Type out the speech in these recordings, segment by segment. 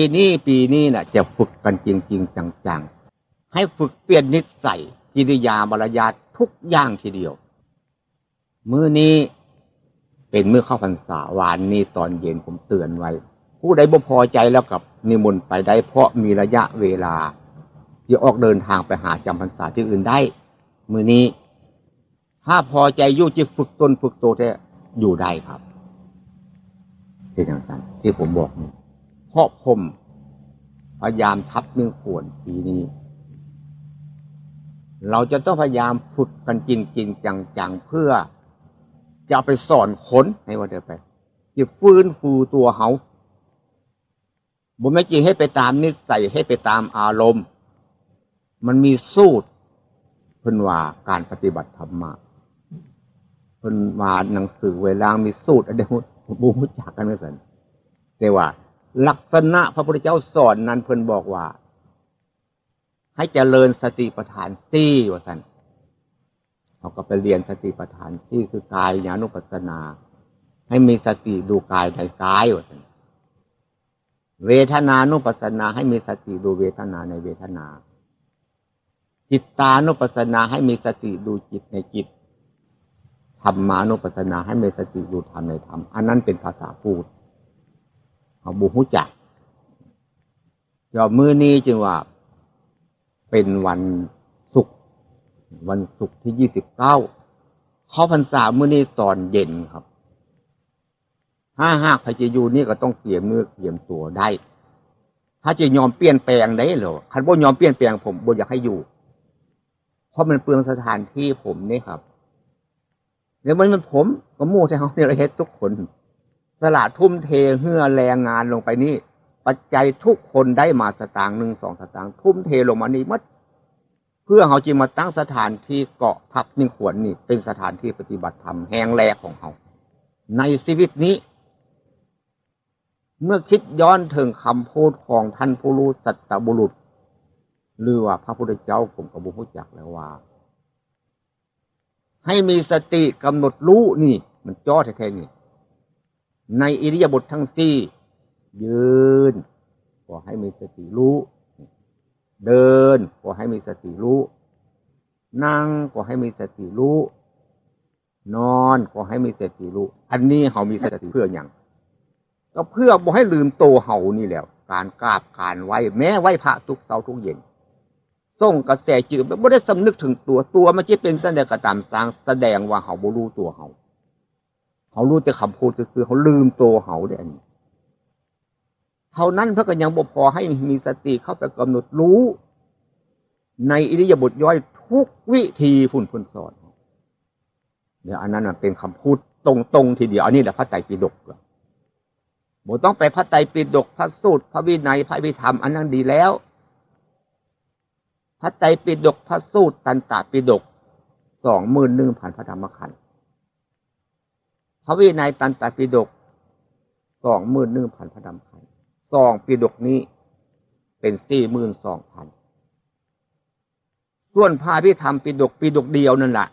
ทีนี้ปีนี้น่ะ จะฝึกกันจริง ๆ จังๆ ให้ฝึกเปลี่ยนนิสัยกิริยามารยาททุกอย่างทีเดียว มื้อนี้เป็นมื้อเข้าพรรษาวานนี้ตอนเย็นผมเตือนไว้ ผู้ใดบ่พอใจแล้วกับนิมนต์ไปได้ เพราะมีระยะเวลาที่ออกเดินทางไปหาจำพรรษาที่อื่นได้ มื้อนี้ ถ้าพอใจอยู่จะฝึกตนฝึกโตแท้อยู่ได้ครับเป็นอย่างนั้นที่ผมบอกนี่ เพราะผมพยายามทับเนื่องควรปีนี้ เราจะต้องพยายามฝึกกันจริงจริงจังๆเพื่อจะไปสอนคนให้ว่าเดินไปจะฟื้นฟูตัวเขาบุไม่จริงให้ไปตามนิสัยให้ไปตามอารมณ์ มันมีสูตรเพิ่นว่าการปฏิบัติธรรมะเพิ่นว่าหนังสือเวลามีสูตรอะไรบูรู้จักกันไม่สันแต่ว่า ลักษณะพระพุทธเจ้าสอนนั้นเพิ่นบอกว่า ให้เจริญสติปัฏฐานสี่ว่าสันเขาก็ไปเรียนสติปัฏฐานสี่คือกายญาณุปัสสนา ให้มีสติดูกายในกายว่าสันเวทนานุปัสสนา ให้มีสติดูเวทนาในเวทนา จิตตานุปัสสนาให้มีสติดูจิตในจิตธรรมานุปัสสนาให้มีสติดูธรรมในธรรม อันนั้นเป็นภาษาพูด เอาบุหุจักจอมือนี้จึงว่า เป็นวันศุกร์วันศุกร์ที่ยี่สิบเก้าเขาพรรษามือนี้ตอนเย็นครับ ถ้าหากพระเจยูนี่ก็ต้องเตรียมมือเตรียมตัวได้ ถ้าจะยอมเปลี่ยนแปลงได้หรอคันบ่ยอมเปลี่ยนแปลงผมบ่อยากให้อยู่ เพราะมันเปลืองสถานที่ผมนี่ครับเดี๋ยวมันมันผมก็มู่ที่เขาเนี่ยเฮ็ดทุกคน สละทุ่มเทเฮือแรงงานลงไปนี่ ปัจจัยทุกคนได้มาสตางค์หนึ่งสองสตางค์ทุ่มเทลงมานี่มัดเพื่อเขาจะมาตั้งสถานที่เกาะทับนิ่งขวนนี่ เป็นสถานที่ปฏิบัติธรรมแห่งแรกของเขาในชีวิตนี้ เมื่อคิดย้อนถึงคำพูดของท่านผู้รู้สัตบุรุษหรือว่าพระพุทธเจ้าผมกับบุพุจักแล้วว่า ให้มีสติกำหนดรู้นี่ มันจ้อแท้ๆนี่ ในอิริยาบถททั้งสี่ยืนก็ให้มีสติรู้ เดินก็ให้มีสติรู้ นั่งก็ให้มีสติรู้ นอนก็ให้มีสติรู้ อันนี้เขามีสติเพื่ออย่างก็เพื่อบ่ให้ลืมโตเห่านี่แหละการกราบการไหวแม้ไหวพระทุกเสาทุกเย็นส่งกระแสจืดไม่ได้สำนึกถึงตัวตัวมันจะเป็นแสดงกระตามสร้างแสดงว่าเขาบ่รู้ตัวเขา เขารู้แต่คำพูดคือ เขาลืมตัวเขาเด่นเท่านั้นพระก็ยังบ่พอให้มีสติเข้าไปกำหนดรู้ ในอิริยาบถย่อยทุกวิธีฝุ่นฝุ่นสอนเดี๋ยวอันนั้นเป็นคำพูดตรงๆทีเดียวอันนี้แหละพระไตรปิฎกบ่ต้องไปพระไตรปิฎกพระสูตร พระวินัยพระวิธรรมอันนั้นดีแล้ว พระไตรปิฎกพระสูตรตันตปิฎกสองหมื่นหนึ่งพันพระธรรมขันธ์ พระวินัยตันตปิฎกสองหมื่นหนึ่งพันพระธรรมขันสองปิฎกนี้เป็นสี่หมื่นสองพันส่วนพระพิธรรมปิฎกปิฎกเดียวนั่นแหละ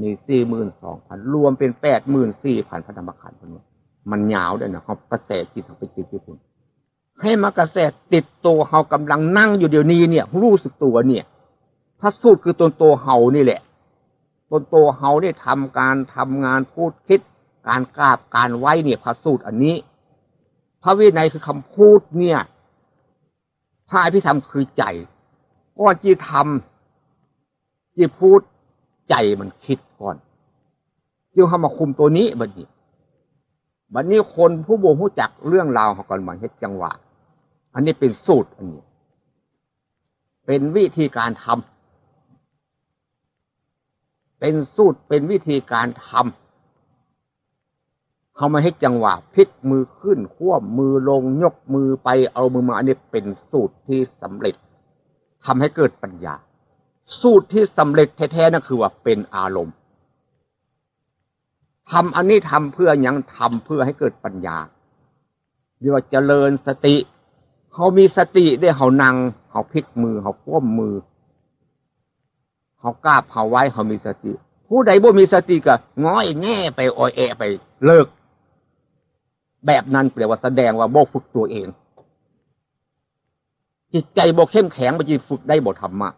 มีสี่หมื่นสองพันรวมเป็นแปดหมื่นสี่พันพระธรรมขันธ์คนนี้มันยาวด้วยนะเขากระแสจิตเขาไปติดที่คุณให้มากระแสติดตัวเขากำลังนั่งอยู่เดี๋ยวนี้เนี่ย รู้สึกตัวเนี่ยพระสูตรคือตนตัวเฮานี่แหละ ตนโตเฮาได้ทำการทำงานพูดคิด การกราบการไหวเนี่ยพระสูตรอันนี้ พระวินัยคือคำพูดเนี่ยพระอภิธรรมคือใจก่อนจีทำจีพูดใจมันคิดก่อนจึงทำมาคุมตัวนี้บัดนี้บัดนี้คนผู้บ่ผู้จักเรื่องราวเขาก่อนมาเฮ็ดจังหวะ อันนี้เป็นสูตรอันนี้ เป็นวิธีการทำ เป็นสูตรเป็นวิธีการทำเขามาให้จังหวะพลิกมือขึ้นขั้วมือลงยกมือไปเอามือมาอันนี้เป็นสูตรที่สำเร็จทำให้เกิดปัญญา สูตรที่สำเร็จแท้ๆนั่นคือว่าเป็นอารมณ์ทำอันนี้ทำเพื่อยังทำเพื่อให้เกิดปัญญาเรียกว่าเจริญสติเขามีสติได้เขานั่งเขาพลิกมือเขาก้มมือ เขากล้าเขาไว้เขามีสติ ผู้ใดบ่มีสติก็ง้อยแง่ไปอ่อยแอไปเลิก แบบนั้นแปลว่าแสดงว่าโบฝึกตัวเอง จิตใจโบเข้มแข็งมันจะฝึกได้บ่ธรรมะ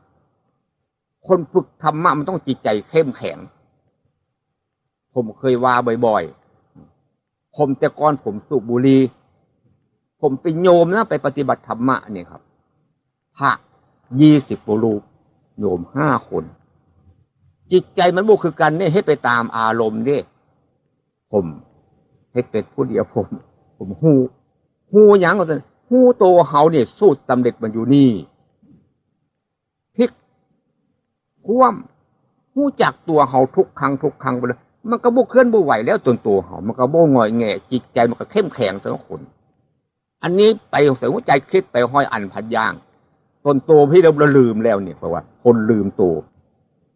คนฝึกธรรมะมันต้องจิตใจเข้มแข็ง ผมเคยว่าบ่อยๆ ผมแต่ก่อนผมสูบบุหรี่ผมเป็นโยมนะไปปฏิบัติธรรมะเนี่ยครับพระยี่สิบรูป โยมห้าคน จิตใจมันบุคือกันเนี่ยให้ไปตามอารมณ์เนี่ยผมให้เป็นผู้เดียวผม ผมหูหูยังก็จะหูโตเฮาเนี่ยสู้ตำเร็จมันอยู่นี่พลิกคว่ำหูจักตัวเฮาทุกครั้งทุกครั้งไปเลยมันก็บุกเคลื่อนบุไหวแล้วจนตัวเฮามันก็บ่งอยแง่จิตใจมันก็เข้มแข็งทั้งคน อันนี้ไปใส่หัวใจคิดไปห้อยอันพันย่าง ตนโตพี่เราลืมแล้วเนี่ยเพราะว่า คนลืมโต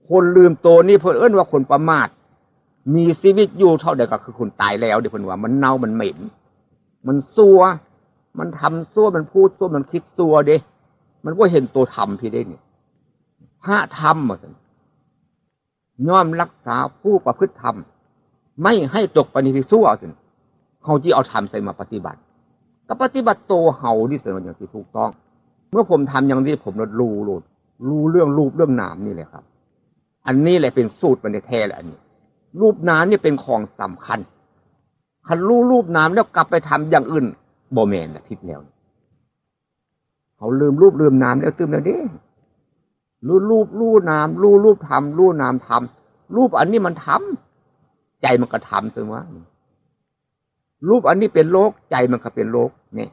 คนลืมโตนี่เพื่อเอิ้นว่าคนประมาท มีชีวิตอยู่เท่าเดียวก็คือคนตายแล้วเดี๋ยวเพิ่นว่ามันเน่ามันเหม็น มันซัว มันทำซัวมันพูดซัวมันคิดซัวเด้มันก็เห็นตัวธรรมพี่ได้เนี่ยพระธรรมอะย่อมรักษาผู้ประพฤติธรรม ไม่ให้ตกไปในที่ซัวสิเขาที่เอาธรรมใส่มาปฏิบัติ ก็ปฏิบัติโตเฮาที่สุดอย่างที่ถูกต้อง เมื่อผมทำอย่างนี้ผมรู้รู้รู้เรื่องรูปเรื่องนามนี่แหละครับ อันนี้แหละเป็นสูตรมันในแท้แหละอันนี้ รูปน้ำนี่เป็นของสำคัญคันรู้รูปน้ำแล้วกลับไปทำอย่างอื่นโบแมนนะผิดแล้วเขาลืมรูปลืมน้ำแล้วตื่มแล้วเด้รู้รูปรู้น้ำรู้รูปทำรู้น้ำทำรูปอันนี้มันทำใจมันก็ทำถึงว่ารูปอันนี้เป็นโลกใจมันก็เป็นโลกเนี่ย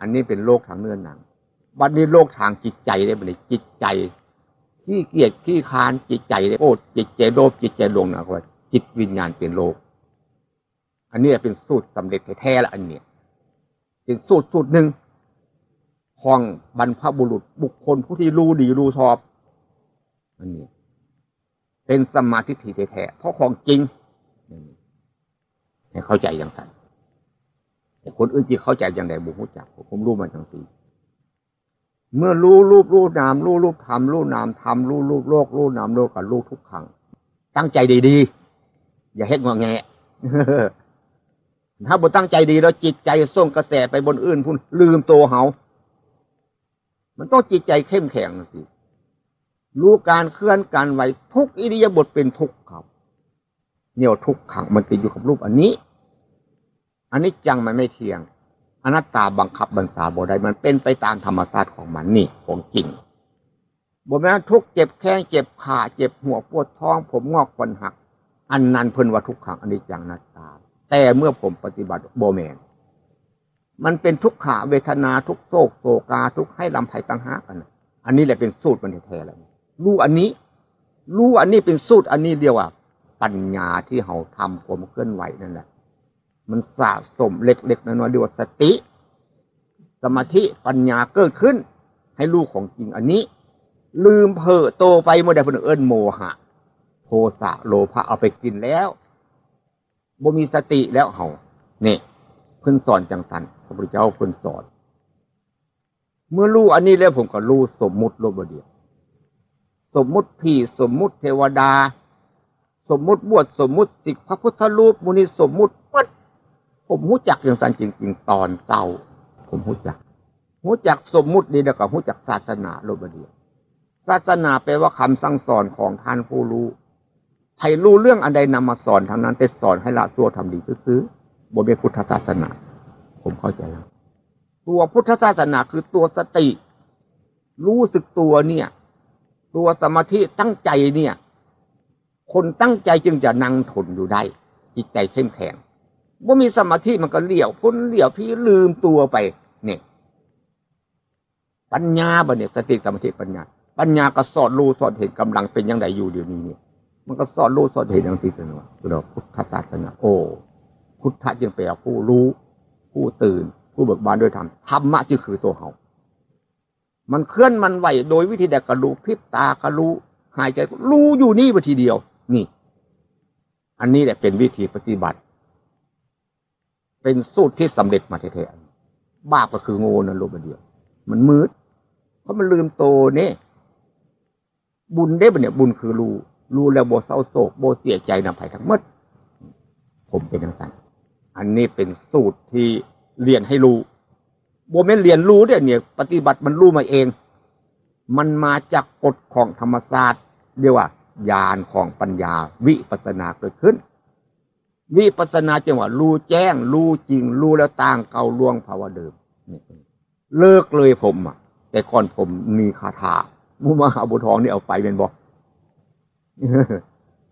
อันนี้เป็นโลกทางเนื้อหนัง บัดนี้โลกทางจิตใจได้บัดนี้จิตใจขี้เกียจขี้คานจิตใจเลยโอ้จิตใจโลภจิตใจลงนะครับจิตวิญญาณเป็นโลกอันนี้เป็นสูตรสำเร็จแท้ๆละอันเนี้ยเป็นสูตรสูตรหนึ่งของบรรพบุรุษบุคคลผู้ที่รู้ดีรู้ชอบอันนี้เป็นสมาธิถี่แท้ๆเพราะของจริงให้เข้าใจอย่างนั้น คนอื่นที่เข้าใจอย่างไรบุคคลจักผมรู้มาจังสีเมื่อรู้รูปรู้นามรู้รูปธรรมรู้นามธรรมรู้รูปโลกรู้นามโลกกับรู้ทุกครั้งตั้งใจดีๆอย่าเฮ็ดงอแงถ้าบุตั้งใจดีแล้วจิตใจส่งกระแสไปบนอื่นพุ่นลืมตัวเขามันต้องจิตใจเข้มแข็งสิรู้การเคลื่อนการไหวทุกอิริยาบถเป็นทุกข์ครับเนี่ยทุกขังมันติดอยู่กับรูปอันนี้ อันนี้จังมันไม่เที่ยงอนัตตาบังคับบัญชาบ่ได้มันเป็นไปตามธรรมชาติของมันนี่ของจริงบ่แม้ทุกเจ็บแข้งเจ็บขาเจ็บหัวปวดท้อง ผมงอกฟันหัก อันนั้นเพิ่นว่าทุกขังอันนี้จังอนัตตา แต่เมื่อผมปฏิบัติโบแมนมันเป็นทุกขาเวทนาทุกโศกโศกาทุกให้ลำไผ่ตั้งหากันอันนี้แหละเป็นสูตรมันแท้ๆเลยรู้อันนี้ รู้อันนี้เป็นสูตรอันนี้เดียวว่าปัญญาที่เราทำผมเคลื่อนไหวนั่นแหละ มันสะสมเล็กๆน้อยๆเรียกว่าสติ สมาธิปัญญาเกิดขึ้น ให้ลูกของจริงอันนี้ ลืมเพอโตไปเมื่อใดเพิ่นเอิ้นโมหะ โทสะโลภะเอาไปกินแล้วบ่มีสติแล้วเฮาเนี่ยเพิ่นสอนจังสันพระพุทธเจ้าเพิ่นสอน เมื่อรู้อันนี้แล้วผมก็รู้สมมุติโลบเดียวสมมุติพี่สมมุติเทวดา สมมุติบวชสมมุติสิกพระพุทธรูปมุนีสมมุติวัด ผมรู้จักอย่างสันจริง ๆ ตอนเศร้า ผมรู้จักรู้จักสมมุติดีแล้วก็รู้จักศาสนาโลบเดียวศาสนาแปลว่าคำสั่งสอนของท่านผู้รู้ใครรู้เรื่องอันใดนำมาสอนทั้งนั้นแต่สอนให้ละตัวทำดีซื้อบนเป็นพุทธศาสนา ผมเข้าใจแล้ว ตัวพุทธศาสนาคือตัวสติ รู้สึกตัวเนี่ย ตัวสมาธิตั้งใจเนี่ย คนตั้งใจจึงจะนั่งทนอยู่ได้ จิตใจเข้มแข็ง ว่ามีสมาธิมันก็เลี่ยวพ้นเลี่ยวพี่ลืมตัวไปเนี่ยปัญญาบเนี่ยสติสมาธิปัญญา ปัญญาก็สอดรู้สอดเห็นกำลังเป็นยังไงอยู่เดี๋ยวนี้เนี่ย มันก็สอดรู้สอดเห็นอย่างที่สนอเราพุทธศาสนาโอ้พุทธะจึงแปลผู้รู้ ผู้ตื่น ผู้เบิกบานด้วยธรรมธรรมะจึงคือตัวเขามันเคลื่อนมันไหวโดยวิธีใดกระรู้พิบตากระรู้หายใจรู้อยู่นี่วิธีเดียว นี่ อันนี้แหละเป็นวิธีปฏิบัติ เป็นสูตรที่สำเร็จมาแท้ๆบ้าก็คือโง่นั่นรูปเดียว มันมืด เพราะมันลืมโตเนี่ยบุญได้บเนี่ย บุญคือรู้รู้แล้วโบเศร้าโศกโบเสียใจนำไปทั้งหมด ผมเป็นอย่างนั้นอันนี้เป็นสูตรที่เรียนให้รู้โบเมนเรียนรู้เนี่ยเนี่ย ปฏิบัติมันรู้มาเอง มันมาจากกฎของธรรมศาสตร์เรียกว่าญาณของปัญญาวิปัสสนาเกิดขึ้น วิปัสนาจังหวะรู้แจ้ง รู้จริง รู้แล้วต่างเก่าล่วงภาวะเดิมนี่เลิกเลยผมอะ แต่ก่อนผมมีคาถามุมาหาบุทองนี่เอาไปเป็นบอก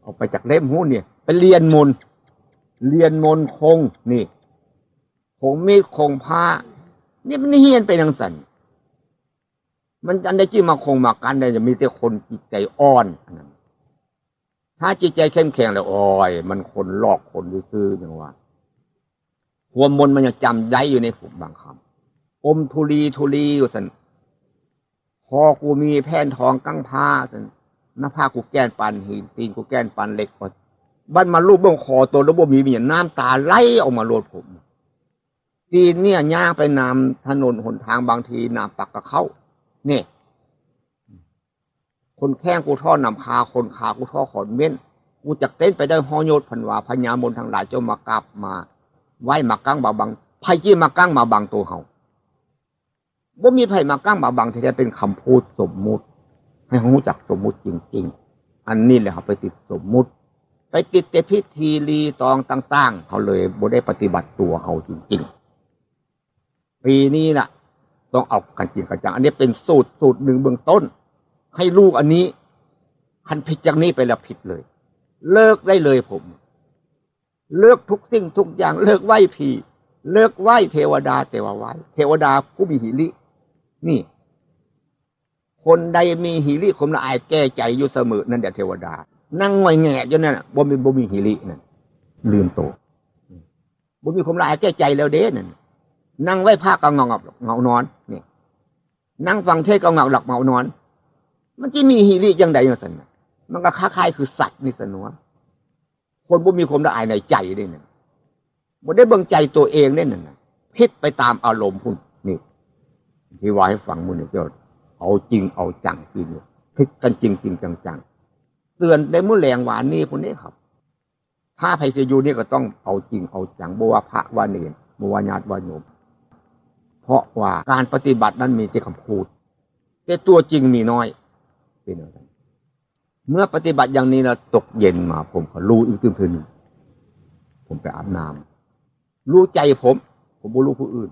เอาไปจากเล่มหูเนี่ยไปเรียนมนเรียนมนคงนี่ผมมีคงผ้านี่มันเฮียนไปทางสันมันอันได้จีมาคงมากันได้จะมีแต่คนจิตใจอ่อนนั้น ถ้าจิตใจเข้มแข็งแล้วอ้อยมันคนหลอกคนซื้ออย่างว่าหัวมนมันยังจำได้อยู่ในผมบางคำอมทุลีทุลีอยู่สันพอกูมีแผ่นทองกั้งผ้าสันหน้าผ้ากูแก้นปันหินตีนกูแก้นปันเหล็กบ้านมาลูกบ้องคอตัวแล้วบ่มีมีน้ำตาไหลออกมาโลดผมทีนเนี่ยย่างไปนำถนนหนทางบางทีนำปักกระเข้าเนี่ย คนแข้งกูท่อนำคาคนขากูท่อขอนเม้นกูจักเต้นไปได้ฮอโยดพันวาพญามนทางหลายเจ้ามากราบมา ไหวมากั้งบาบังไพ่จี้มากั้งมาบังตัวเฮาบ่มีไผ่มากั้งมาบังที่แท้เป็นคำพูดสมมุติ ให้เขารู้จักสมมุติจริง ๆ อันนี้แหละเขาไปติดสมมุติ ไปติดแต่พิธีรีตองต่าง ๆ เขาเลยบ่ได้ปฏิบัติตัวเขาจริง ๆ ปีนี้ล่ะ ต้องเอากันจริงกันจังอันนี้เป็นสูตรสูตรหนึ่งเบื้องต้น ให้ลูกอันนี้คันผิดจากนี้ไปแล้วผิดเลย เลิกได้เลยผม เลิกทุกสิ่งทุกอย่าง เลิกไหว้ผีเลิกไหว้เทวดาแต่ว่าไหวเทวดาผู้มีหิรินี่ คนใดมีหิริคมละอายแก้ใจอยู่เสมอนั่นเดี๋ยวเทวดา นั่งงอยแงะอยู่นั่นบ่มีบ่มีหิรินั่นลืมโตบ่มีคมละอายแก้ใจแล้วเด้นั่นนั่งไหวผ้าก็เงาเงางนอนนี่นั่งฟังเทศก็เงาหลับเงานอน มันจะมีหิริยังไงอย่างนั้นมันก็ค้าคายคือสัตว์นี่สนวคนบ่มีความละอายในใจได้นั่นบ่ได้เบิ่งใจตัวเองได้นั่นพิษไปตามอารมณ์พุ่นนี่ ที่ว่าให้ฟังมุ่นเจ้าเอาจริงเอาจังปีนี้พิษกันจริงจริงจังจังเตือนได้มื้อแรงหวานนี่พวกนี้ครับ ถ้าไผจะอยู่นี่ก็ต้องเอาจริงเอาจังบ่ว่าพระว่าเนรบ่ว่าญาติว่าโยมเพราะว่าการปฏิบัตินั้นมีแต่คำพูด แต่ตัวจริงมีน้อย เป็นอย่างนั้นเมื่อปฏิบัติอย่างนี้นะตกเย็นมาผมก็รู้อีกตื่นนผมไปอาบน้ำรู้ใจผม ผมไม่รู้ผู้อื่น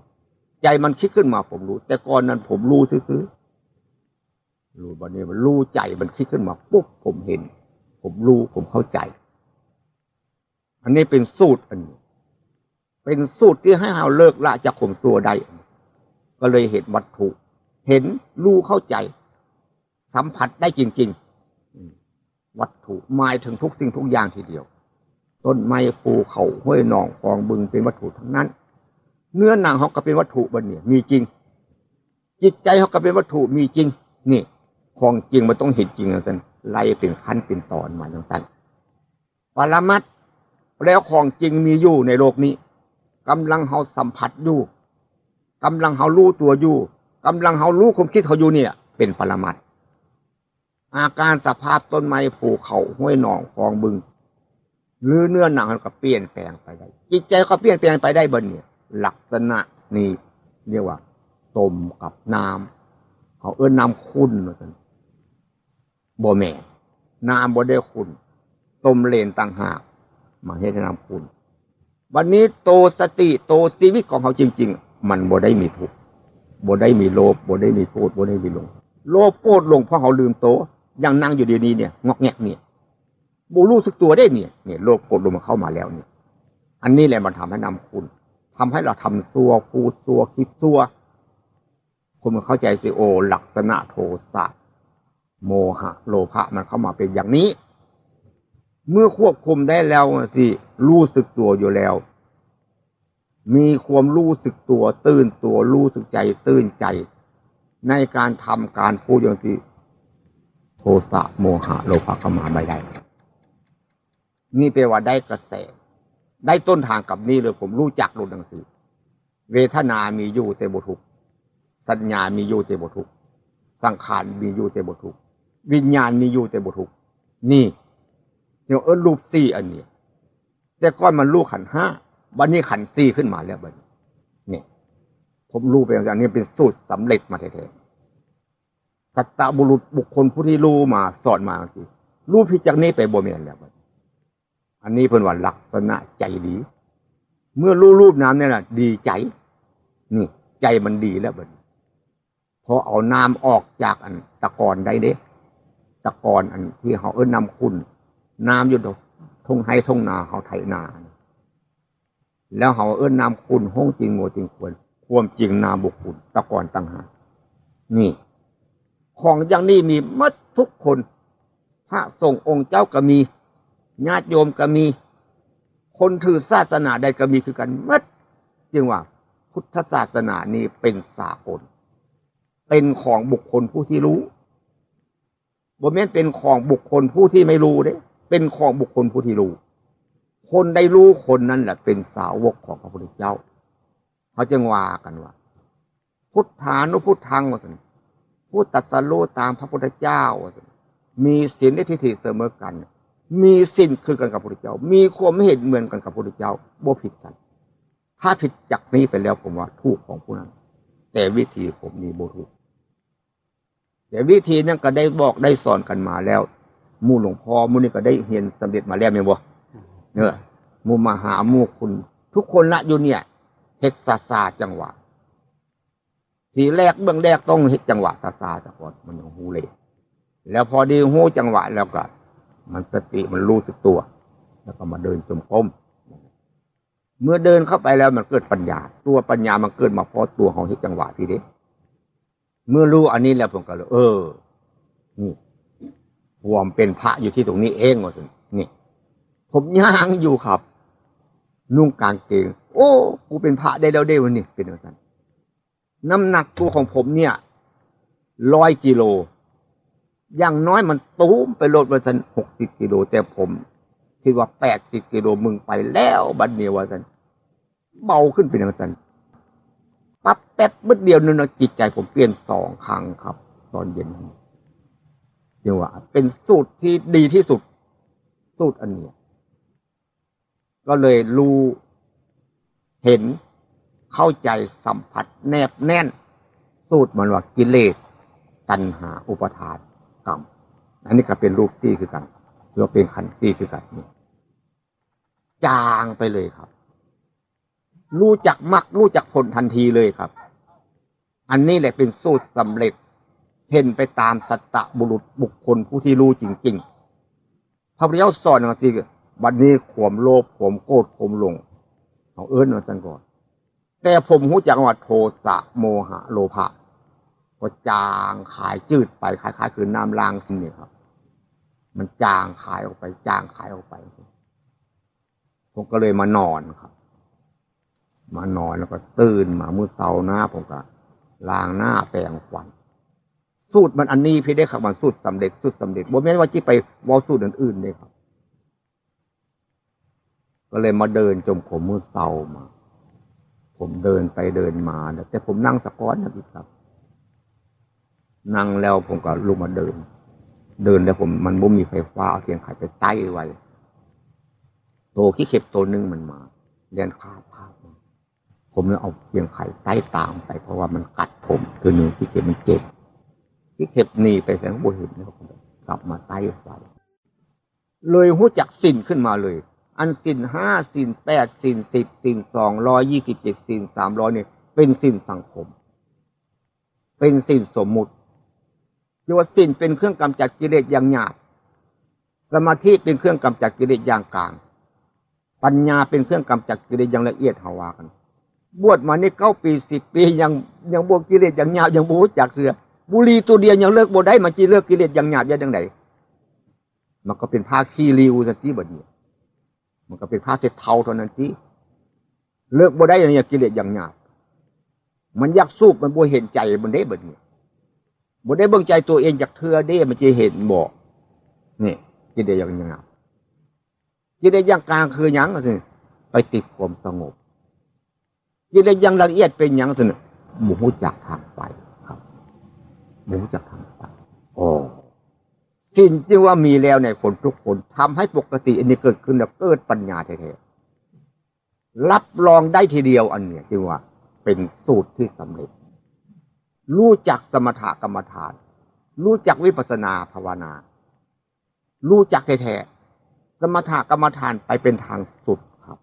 ใจมันคิดขึ้นมาผมรู้ แต่ก่อนนั้นผมรู้ซื้อรู้บันนี้มันรู้ใจมันคิดขึ้นมาปุ๊บผมเห็น ผมรู้ผมเข้าใจ อันนี้เป็นสูตรอันนี้เป็นสูตรที่ให้เราเลิกละจากข่มตัวได้ก็เลยเห็นวัตถุ เห็นรู้เข้าใจ สัมผัสได้จริง ๆ วัตถุหมายถึงทุกสิ่งทุกอย่างทีเดียว ต้นไม้ภูเขาห้วยหนองคลองบึงเป็นวัตถุทั้งนั้น เนื้อหนังเขาก็เป็นวัตถุบนเนี่ยมีจริง จิตใจเขาก็เป็นวัตถุมีจริง นี่ของจริงมันต้องเห็นจริงนะท่านไล่เป็นขั้นเป็นตอนมาอย่างนั้นปรมัดแล้วของจริงมีอยู่ในโลกนี้กำลังเขาสัมผัสอยู่กำลังเขารู้ตัวอยู่กำลังเขารู้ความคิดเขาอยู่เนี่ย เป็นปรมัด อาการสภาพต้นไม้ภูเขาห้วยหนองคลองบึง หรือเนื้อหนังก็เปลี่ยนแปลงไปได้ จิตใจก็เปลี่ยนแปลงไปได้บนเนี่ยลักษณะนี้เรียกว่าต้มกับน้ำเขาเอื้อน้ำคุณเหมือนกันบ่แม่น้ำบ่ได้คุณต้มเลนต่างหากมาให้น้ำคุณวันนี้โตสติโตชีวิตของเขาจริง ๆ มันบ่ได้มีทุกข์บ่ได้มีโลภบ่ได้มีโกรธบ่ได้มีหลงโลภโกรธหลงเพราะเขาลืมโต ยังนั่งอยู่เดี๋ยวนี้เนี่ยงอกแงกเนี่ยบูรู้สึกตัวได้เนี่ยเนี่ยโลภโกรธหลงมันเข้ามาแล้วเนี่ย อันนี้แหละมันทำให้นำคุณทำให้เราทำตัวพูดตัวคิดตัวคนมันเข้าใจสิโอลักษณะโทสะโมหะ โลภะมันเข้ามาเป็นอย่างนี้ เมื่อควบคุมได้แล้วสิรู้สึกตัวอยู่แล้ว มีความรู้สึกตัว ตื่นตัวรู้สึกใจ ตื่นใจ ในการทำการพูดอย่างที่ โทสะโมหะโลภะเข้ามาไม่ได้ นี่แปลว่าได้กระแส ได้ต้นทางกับนี่เลยผมรู้จักรู้หนังสือ เวทนามีอยู่แต่บุทุกสัญญามีอยู่แต่บุทุกสังขารมีอยู่แต่บุทุกวิญญาณมีอยู่แต่บุทุกนี่เดี๋ยวเออรูปสี่อันนี้แต่ก้อนมันลูกขันห้าวันนี้ขันซี่ขึ้นมาแล้วบัดนี้เนี่ยผมรู้ไปอย่างนี้เป็นสูตรสำเร็จมาแท้ๆ สัตตบุรุษบุคคลผู้ที่รู้มาสอนมาสิรู้พิจากนี้ไปบ่มียนแล้วบัดนี้อันนี้เพิ่นว่าลักษณะใจดี เมื่อรู้รูปน้ำเนี่ยนะดีใจ นี่ ใจมันดีแล้วบัดพอเอาน้ำออกจากอัน ตะกอนได้เด้ตะกอนอันที่เขาเอิ้นน้ำคุณ น้ำอยู่ตรงทงไห้ทงนาเขาไถนา แล้วเขาเอิ้นน้ำคุณห้องจริงโง่จริงควร ความจริงนาบุคคลตะกอนต่างหากนี่ ของอย่างนี้มีมัดทุกคน พระสงฆ์องค์เจ้าก็มีญาติโยมก็มี คนถือศาสนาใดก็มีคือกันมัดจึงว่า พุทธศาสนานี้เป็นสากล เป็นของบุคคลผู้ที่รู้บ่แม่นเป็นของบุคคลผู้ที่ไม่รู้เด้ เป็นของบุคคลผู้ที่รู้ คนได้รู้คนนั้นแหละเป็นสาวกของพระพุทธเจ้า เขาจึงว่ากันว่า พุทธานุพุทธังว่าสัน ผู้ตัดสรู้ตามพระพุทธเจ้าว่าสันมีศีลได้ทิฏฐิเสมอกัน มีสิ้นคือกันกับพระพุทธเจ้า มีความเห็นเหมือนกันกับพระพุทธเจ้าบ่ผิดกัน ถ้าผิดจากนี้ไปแล้วผมว่าถูกของผู้นั้น แต่วิธีผมนี่บ่ถูกแต่วิธีนั้นก็ได้บอกได้สอนกันมาแล้วหมู่หลวงพ่อหมู่นี่ก็ได้เห็นสำเร็จมาแล้วไหมบ่เนอะหมู่มหาหมู่คุณ ทุกคนละอยู่เนี่ยเฮ็ดซาซาจังหวะ ทีแรกเบื้องแรกต้องเฮ็ดจังหวะซาซาตะก่อนมันหูเลยแล้วพอดีหูจังหวะแล้วก็ มันสติมันรู้สึกตัว แล้วก็มาเดินจมก้มเมื่อเดินเข้าไปแล้วมันเกิดปัญญา ตัวปัญญามันเกิดมาเพราะตัวของเฮ็ดจังหวะทีเดียวเมื่อรู้อันนี้แล้วผมก็เลยเออ นี่รวมเป็นพระอยู่ที่ตรงนี้เองว่าสินี่ ผมย่างอยู่ครับ นุ่งกางเกงโอ้ กูเป็นพระได้แล้วเด้วันนี้เป็นอย่างนั้น น้ำหนักตัวของผมเนี่ยร้อยกิโล อย่างน้อยมันตู้มไปโลดวันสันหกสิบกิโลแต่ผมคิดว่าแปดสิบกิโลมึงไปแล้วบัดเดียววันสันเบาขึ้นเป็นอย่างสันปั๊บแป๊บมืดเดียวนึงนะจิตใจผมเปลี่ยนสองครั้งครับ ตอนเย็นเรียกว่า เป็นสูตรที่ดีที่สุด สูตรอันเนี้ยก็เลยรู้เห็น เข้าใจสัมผัสแนบแน่น สูตรมันว่ากิเลสตัณหาอุปทานกรรม อันนี้ก็เป็นรูปที่คือกันหรือเป็นขันธ์ที่คือกันนี่จางไปเลยครับ รู้จักมักรู้จักผลทันทีเลยครับ อันนี้แหละเป็นสูตรสำเร็จเห็นไปตามสัตตะบุรุษบุคคลผู้ที่รู้จริงๆพระพุทธเจ้าสอนอย่างที่บัดนี้ขวมโลภขวมโกรธขวมหลงเอาเอิ้นมาตั้งก่อน แต่ผมรู้จักว่าโทสะโมหะโลภะก็จางขายจืดไปคล้ายๆคือน้ำลางสิ่งนี้ครับ มันจางขายออกไป จางขายออกไป ผมก็เลยมานอนครับ มานอนแล้วก็ตื่นมามือเสาหน้าผมก็ล้างหน้าแปรงฟัน สูตรมันอันนี้พี่ได้ครับมันสูตรสำเร็จสูตรสำเร็จบ่แม่ว่าที่ไปวอลสูตรอื่นๆเลยครับ ก็เลยมาเดินจมผมมือเสามา ผมเดินไปเดินมาแต่ผมนั่งสะก้อนนะพี่ครับ นั่งแล้วผมก็ลุกมาเดิน เดินแล้วผมมันบ่มีไฟฟ้าเอาเทียนไขไปใต้ไว้โตขี้เข็บตัวนึงมันมาเรียนคาบภาพมาผมเลยเอาเทียนไขใต้ตามไป เพราะว่ามันกัดผมคือหนึ่งขี้เข็บมันเจ็บขี้เข็บหนีไปแสงบุเห็นแล้วกลับมาใต้ไฟเลยหู้จักสิ่นขึ้นมาเลย อันสินห้าสินแปดสินสิบสินสองร้อยยี่สิบเจ็ดสินสามร้อยเนี่ยเป็นสินสังคม เป็นสินสมมุติเรียกว่าสินเป็นเครื่องกำจัดกิเลสอย่างหยาบสมาธิเป็นเครื่องกำจัดกิเลสอย่างกลาง ปัญญาเป็นเครื่องกำจัดกิเลสอย่างละเอียดหาวากัน บวชมาในเก้าปีสิบปียังยังบวกกิเลสอย่างหยาบยังบูจากเสือบุรีตัวเดียวยังเลิกบวได้มันจีเลิกกิเลสอย่างหยาบยังไงมันก็เป็นผ้าขี้ริวสักทีแบบนี้ มันก็เป็นผ้าเศษเทาเท่านั้นที่เลิกบ่ได้อย่างนี้กิเลสอย่างหยาบมันอยากสูบมันบ่เห็นใจมันได้แบบนี้บ่ได้เบิ่งใจตัวเองจากเธอได้มันจะเห็นบอกนี่กิเลสอย่างหยาบกิเลสอย่างกลางคือหยังก็คือไปติดความสงบกิเลสอย่างละเอียดเป็นหยังก็คือหมูจักทางไปครับหมูจักทางไปโอ้ สิ่งที่ว่ามีแล้วในคนทุกคนทำให้ปกติอันนี้เกิดขึ้นแล้วเกิดปัญญาแท้ๆรับรองได้ทีเดียวอันเนี้ยจึงว่าเป็นสูตรที่สำเร็จ รู้จักสมถกรรมฐาน รู้จักวิปัสนาภาวนา รู้จักแท้ๆสมถกรรมฐานไปเป็นทางสุดครับ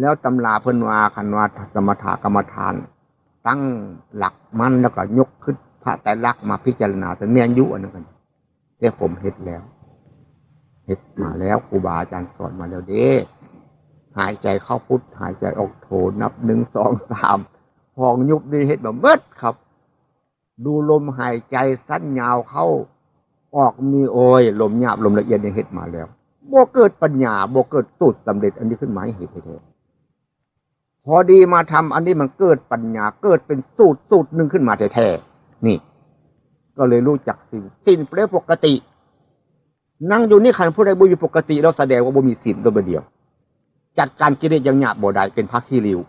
แล้วตำราเพิ่นว่าคันว่าสมถกรรมฐาน ตั้งหลักมั่นแล้วก็ยกขึ้นพระแต่ลักมาพิจารณาแต่เมียนยุอันนั้นกัน แต่ผมเห็ดแล้วเห็ดมาแล้วครูบาอาจารย์สอนมาแล้วเด้หายใจเข้าพุทธหายใจออกโทนับหนึ่งสองสามพองยุบดีเห็ดแบบเมื่ครับ ดูลมหายใจสั้นยาวเข้าออกมีโอยลมหยาบลมละเอียดเห็ดมาแล้วบ่เกิดปัญญาบ่เกิดสูตรสำเร็จ อันนี้ขึ้นมาให้เห็ดแท้พอดีมาทำอันนี้มันเกิดปัญญาเกิดเป็นสูตรสูตรหนึ่งขึ้นมาแท้ๆนี่ ก็เลยรู้จักสิ่งสิ่งเปรียปกติ นั่งอยู่นี่ขันผู้ใดบุอยู่ปกติ เราแสดงว่าบ่มีสินตัวเดียว จัดการกิเลสอย่างหยาบบ่ได้เป็นพักขี้ริว